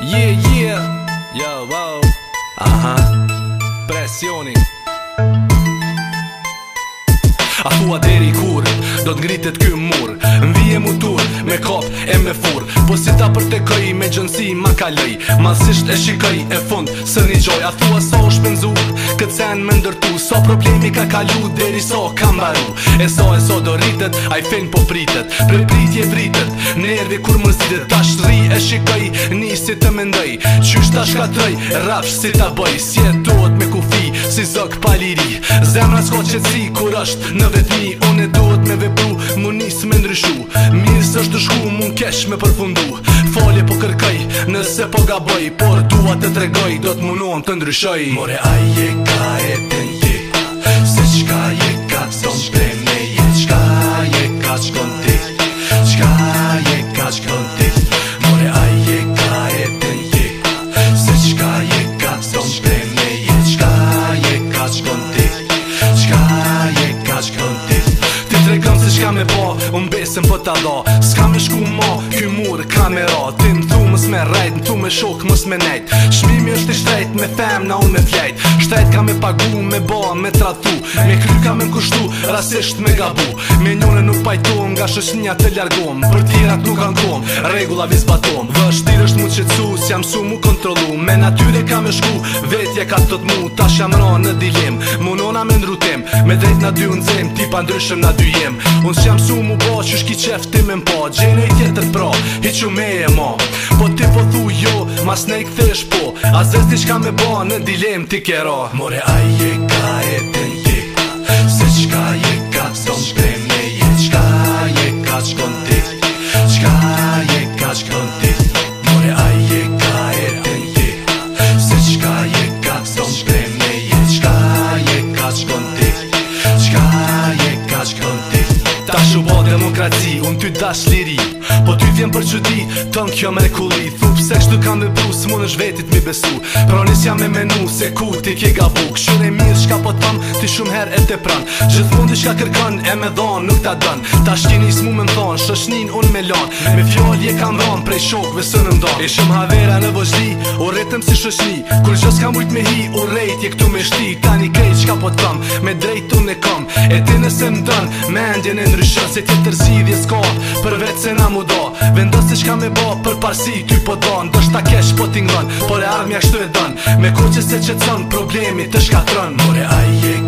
Yeah, yeah Yo, wow Aha Presioni A thua deri kur Do t'ngritet kë mur me kap e me fur Po si ta për te këj me gjënësi ma ka Masisht e shikëj e fund së një gjoj A thua sa so u shpenzu këtë sen me ndërtu Sa so problemi ka kalu Deri sa so ka mbaru E sa so, e sa so do rritet, a i fen po pritet Pre pritje vritet, në erdi kur mërzitet Ta shri e shikëj, nisi të mendej Qysh ta shkatëj, rafsh si ta bëj Si e tuot me kufi Si zëk pa liri Zemra s'ko që si kur është në vetëmi Unë e duhet me vepru Më nisë me ndryshu së është të shku Më në kesh me përfundu Folje po kërkaj Nëse po ga bëj Por dua të tregoj Do të munuam të ndryshoj More aje ka e të një Se qka je ka të të me jet Qka je ka të ti Qka je ka të të Shka me bo Unë besim për ta do Ska me shku ma Ky murë kamera Ti në thu mës me rajt Në thu me shok mës me nejt Shmimi është i shtrejt Me fem na unë me fjajt Shtrejt ka me pagu Me bo me tratu Me kry ka me kushtu Rasisht me gabu Me njone nuk pajtom Nga shësnja të ljargom Për tjera të nuk angom Regula vizbatom Vështi mu qëtësu Si jam su mu kontrolu Me natyre kam e shku Vetje ka të të mu Ta jam në dilem Munona me nrutem Me drejt na dy unë zem Ti pa na dy jem Unë si jam su mu bo Qysh ki qef ti me mpa Gjene i tjetër pra i që me e ma Po ti po thu jo Mas ne i këthesh po A zes ti me bo Në dilem ti kera More aje ka e të je Se qka je ka dash liri Po ty vjen për qëti, ton kjo me kuli Thup se kështu kam dhe bru, së mund është vetit mi besu Pra nisë jam e menu, se ku ti ke ga Këshur e mirë, shka po të ti shumë her e te pran Gjithë mundi shka kërkën, e me dhon, nuk ta dan Ta shkini mu me më thon, shëshnin unë me lan Me fjoll je kam dhon, prej shokve së në ndon E shumë havera në vëzhdi, u retëm si shëshni Kur gjës kam ujt me hi, u rejt je këtu me shti Ta një krejt shka po të me drejt unë e kam E ti nëse më dënë, me endjen e ndrysha Se ti tërzidhje s'ka, për vetë se na mu do Vendës të shka me bo, për parësi ty po donë Do shta kesh po t'ingon, por e armja kështu e dënë Me kuqës e që problemit problemi të shka More aje